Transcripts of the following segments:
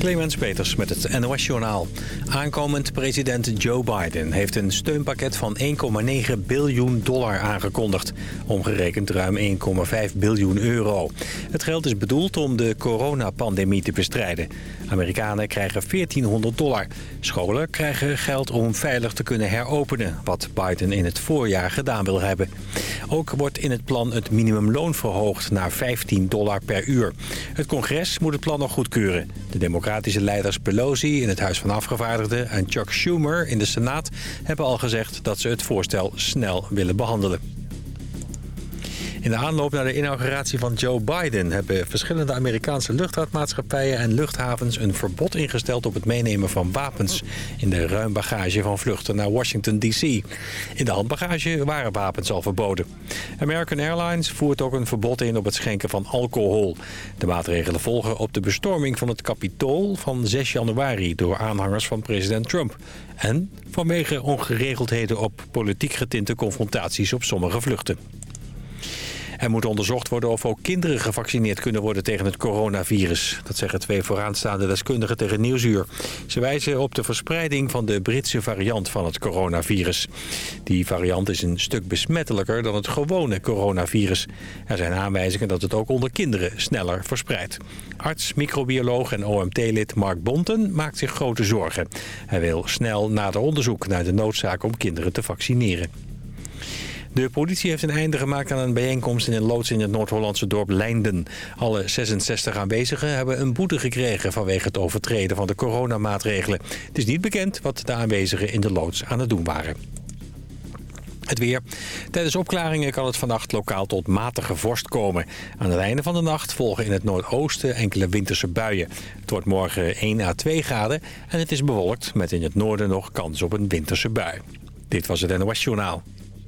Clemens Peters met het NOS Journaal. Aankomend president Joe Biden heeft een steunpakket van 1,9 biljoen dollar aangekondigd. Omgerekend ruim 1,5 biljoen euro. Het geld is bedoeld om de coronapandemie te bestrijden. Amerikanen krijgen 1400 dollar. Scholen krijgen geld om veilig te kunnen heropenen... wat Biden in het voorjaar gedaan wil hebben. Ook wordt in het plan het minimumloon verhoogd naar 15 dollar per uur. Het congres moet het plan nog goedkeuren. De democratische leiders Pelosi in het Huis van Afgevaardigden... en Chuck Schumer in de Senaat hebben al gezegd dat ze het voorstel snel willen behandelen. In de aanloop naar de inauguratie van Joe Biden... hebben verschillende Amerikaanse luchtvaartmaatschappijen en luchthavens... een verbod ingesteld op het meenemen van wapens... in de ruimbagage van vluchten naar Washington D.C. In de handbagage waren wapens al verboden. American Airlines voert ook een verbod in op het schenken van alcohol. De maatregelen volgen op de bestorming van het Capitool van 6 januari... door aanhangers van president Trump. En vanwege ongeregeldheden op politiek getinte confrontaties op sommige vluchten. Er moet onderzocht worden of ook kinderen gevaccineerd kunnen worden tegen het coronavirus. Dat zeggen twee vooraanstaande deskundigen tegen Nieuwsuur. Ze wijzen op de verspreiding van de Britse variant van het coronavirus. Die variant is een stuk besmettelijker dan het gewone coronavirus. Er zijn aanwijzingen dat het ook onder kinderen sneller verspreidt. Arts, microbioloog en OMT-lid Mark Bonten maakt zich grote zorgen. Hij wil snel nader onderzoek naar de noodzaak om kinderen te vaccineren. De politie heeft een einde gemaakt aan een bijeenkomst in een loods in het Noord-Hollandse dorp Leinden. Alle 66 aanwezigen hebben een boete gekregen vanwege het overtreden van de coronamaatregelen. Het is niet bekend wat de aanwezigen in de loods aan het doen waren. Het weer. Tijdens opklaringen kan het vannacht lokaal tot matige vorst komen. Aan het einde van de nacht volgen in het noordoosten enkele winterse buien. Het wordt morgen 1 à 2 graden en het is bewolkt met in het noorden nog kans op een winterse bui. Dit was het NOS Journaal.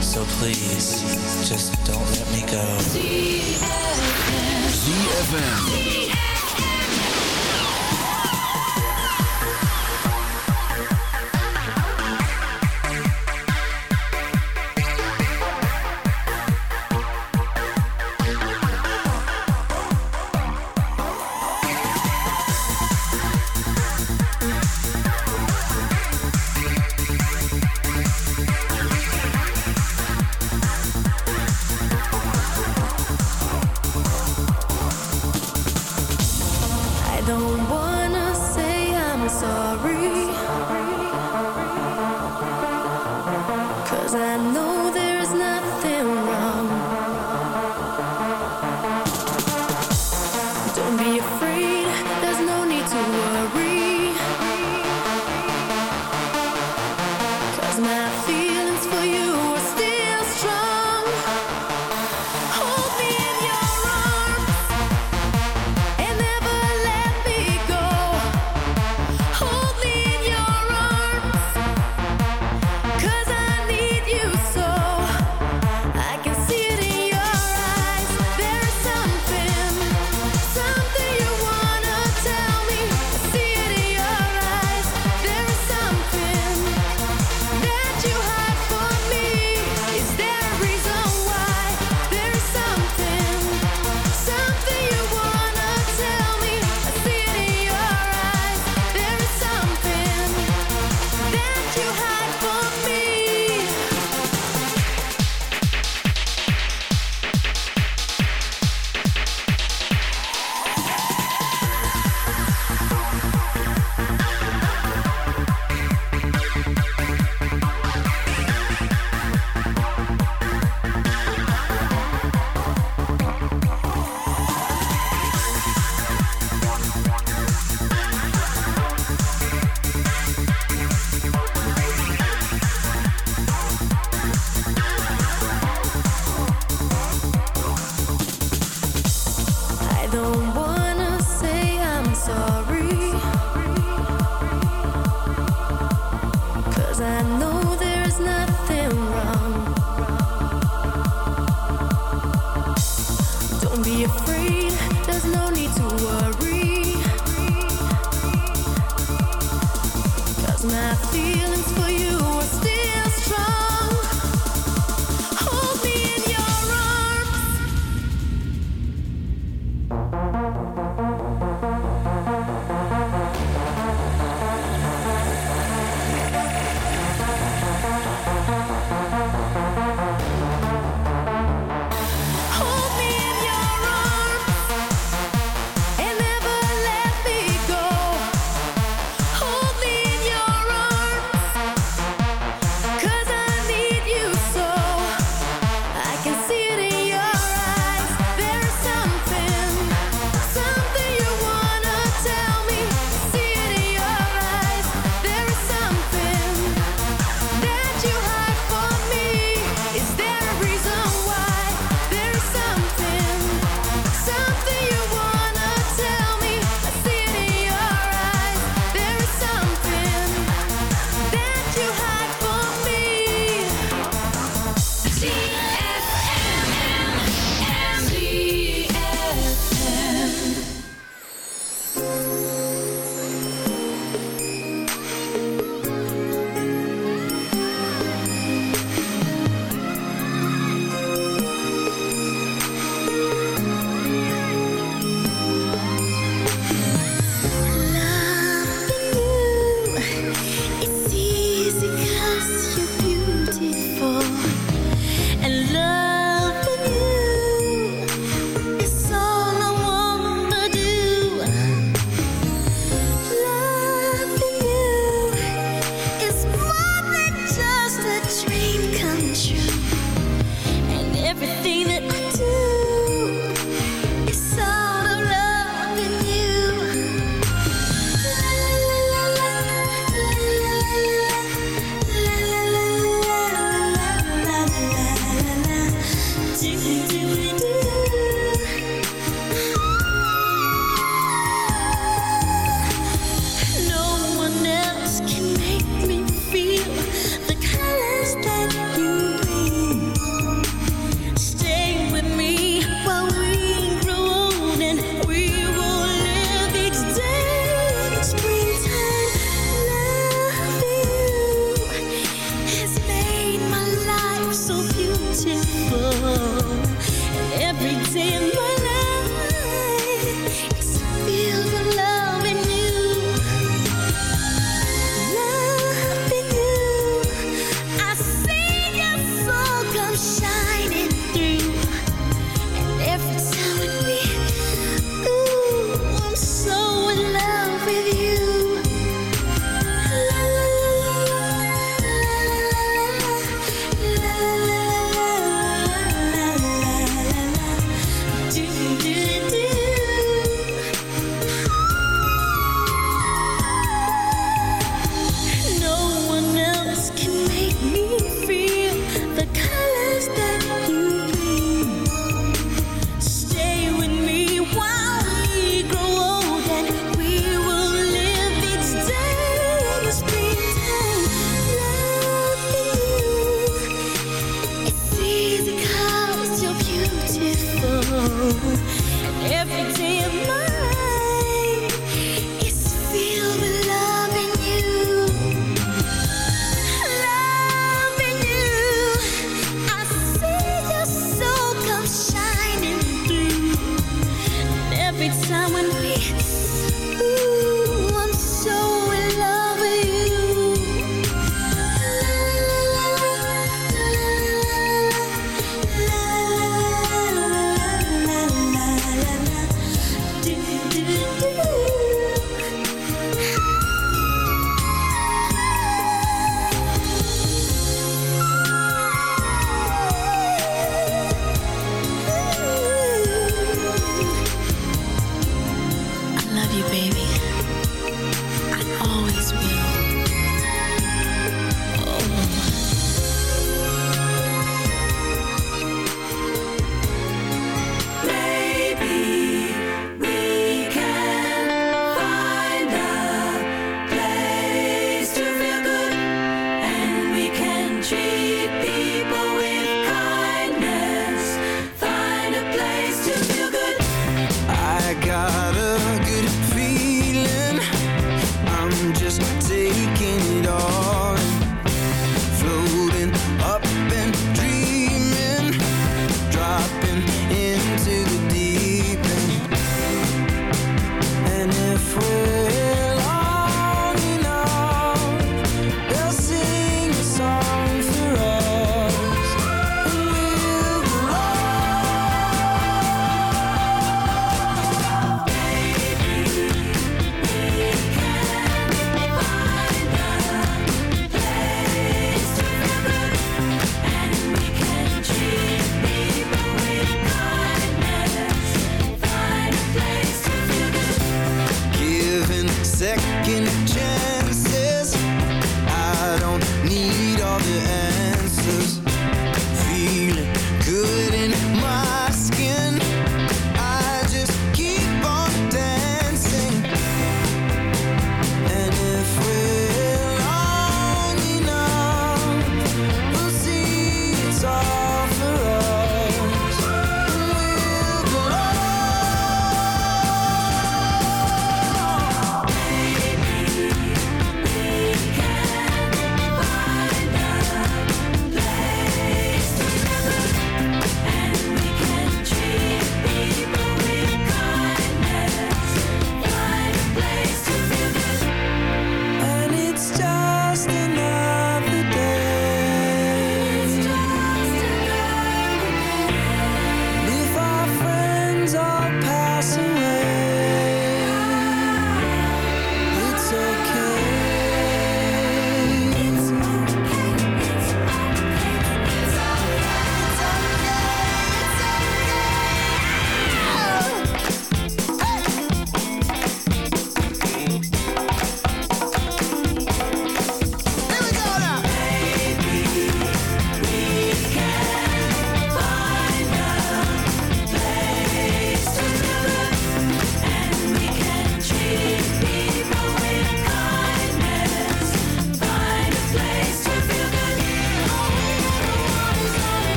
So please, just don't let me go. ZFM. I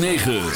9.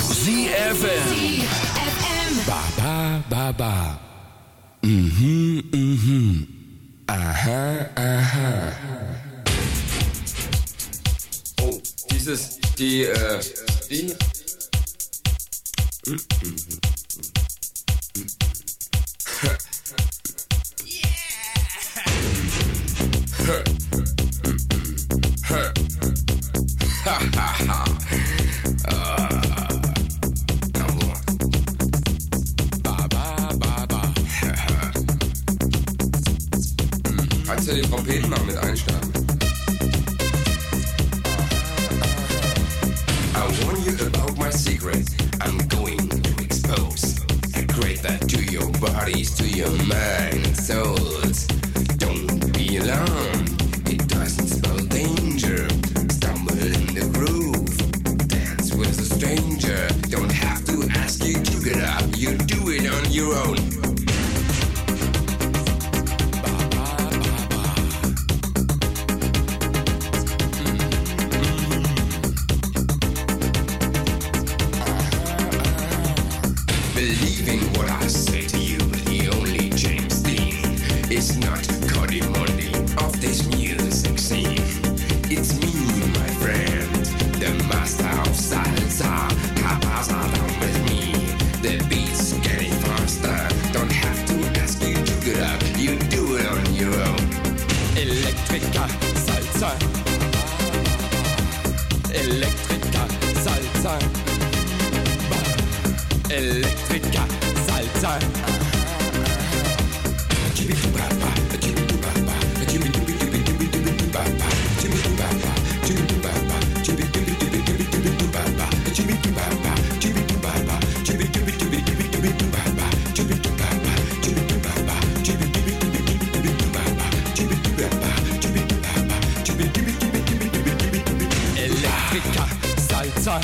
Elektriker, Salzer.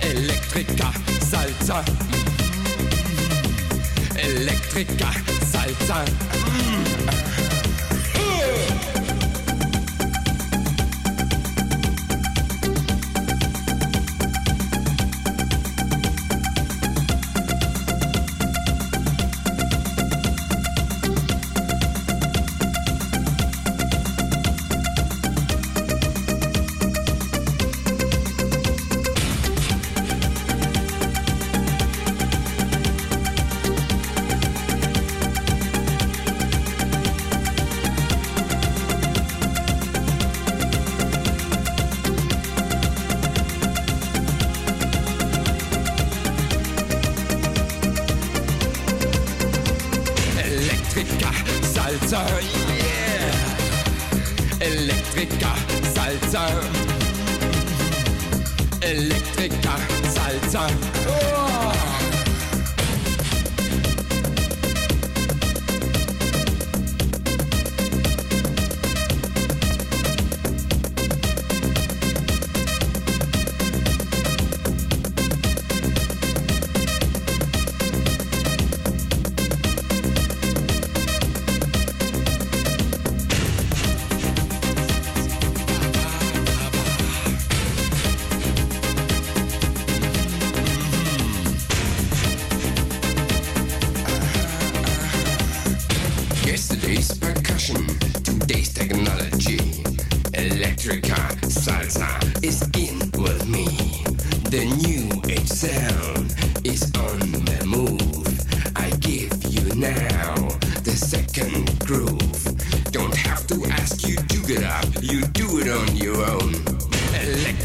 Elektriker, Salzer. Elektriker, Salzer. Mmh.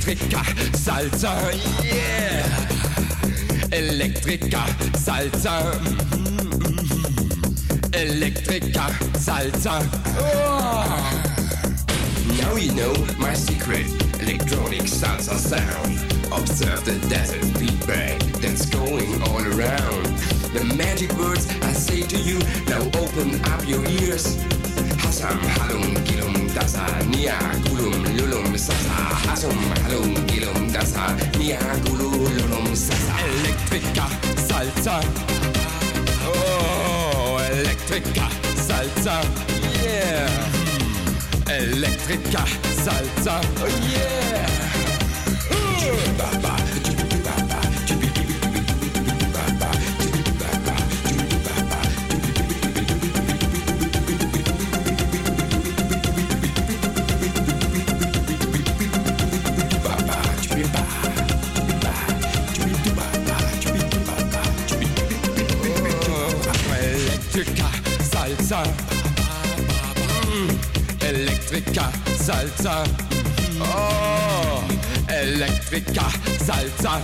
Electrica, Salsa, yeah. Electrica, Salsa. Mm, mm, Electrica, Oh. Now you know my secret electronic salsa sound. Observe the desert feedback that's going all around. The magic words I say to you, now open up your ears. حسم حلم قلم دسا نيا قلم لولم سسا حسم حلم قلم دسا نيا قلم لولم سسا Electrica Salsa Oh Electrica Salsa Yeah. Electrica Salsa Oh yeah. Uh. Elektrika, Salsa. Oh, Elektrika, Salsa.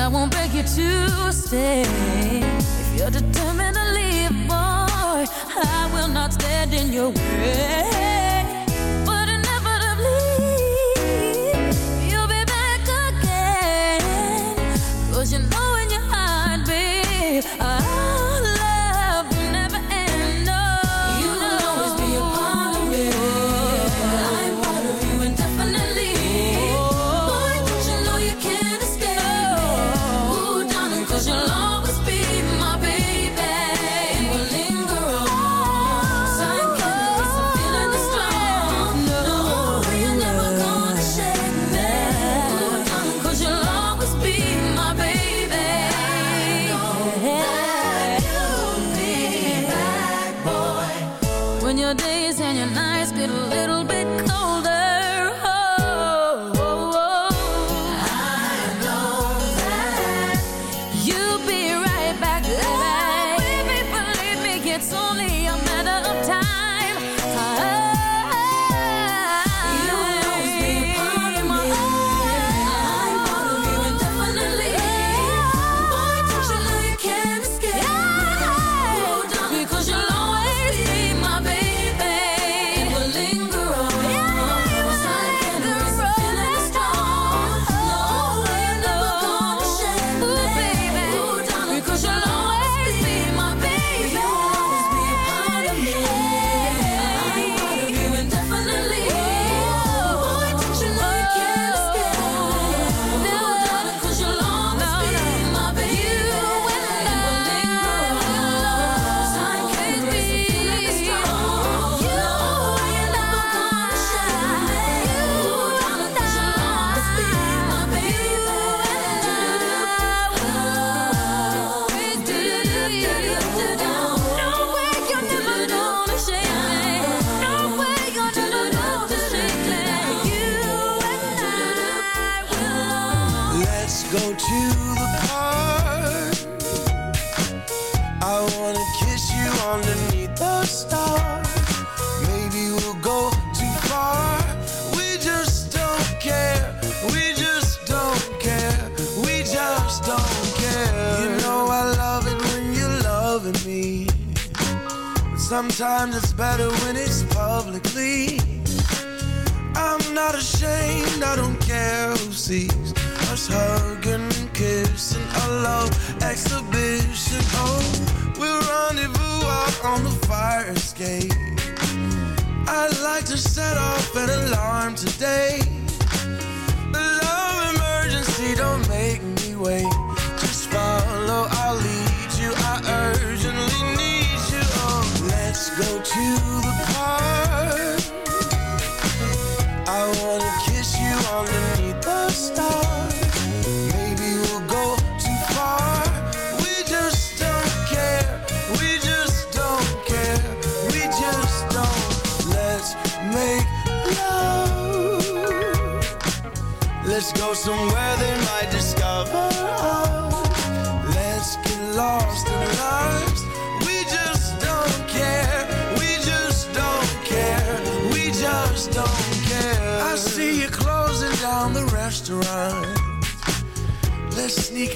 I won't beg you to stay. If you're determined to leave, boy, I will not stand in your way.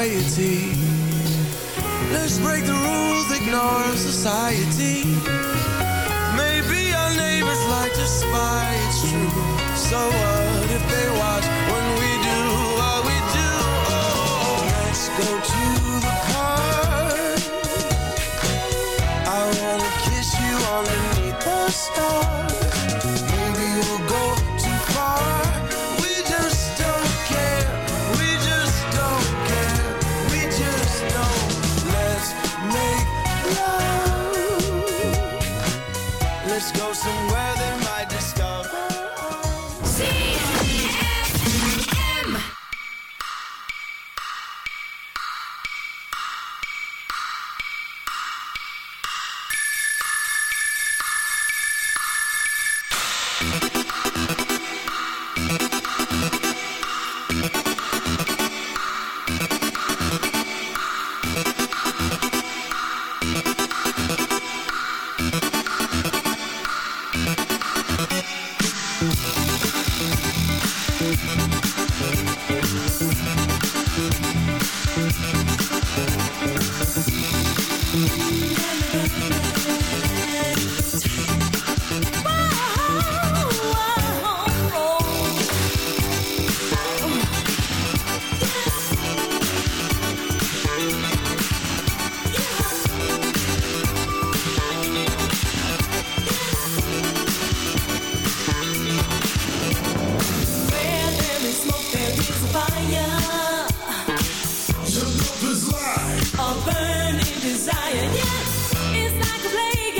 anxiety. Let's break the rules, ignore society. Maybe our neighbors like to spy, it's true. So desire. Yeah, it's like a plague.